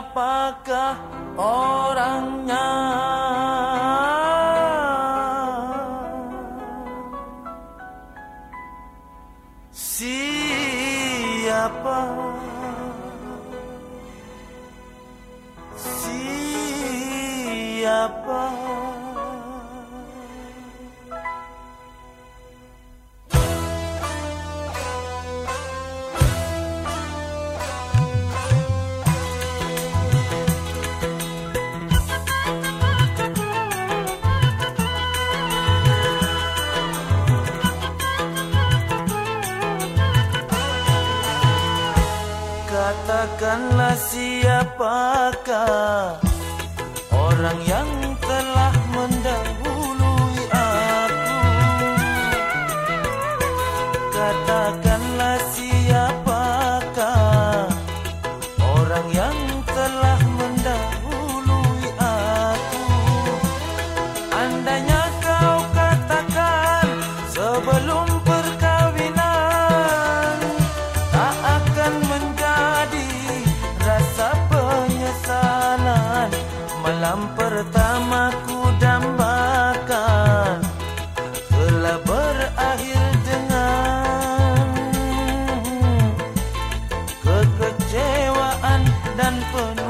Siapakah orangnya? Siapa? Siapa? Katakanlah siapakah orang yang telah mendahului aku? Katakanlah siapakah orang yang telah mendahului aku? Andainya Malam pertama ku dambakan Telah berakhir dengan Kekecewaan dan penuh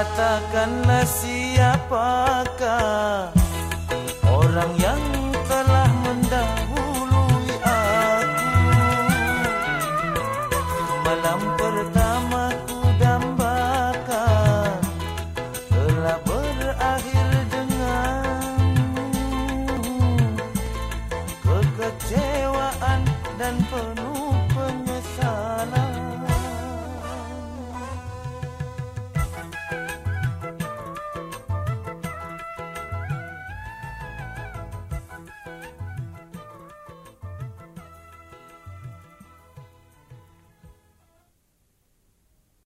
katakanlah siapakah orang yang telah mendahului aku? Malam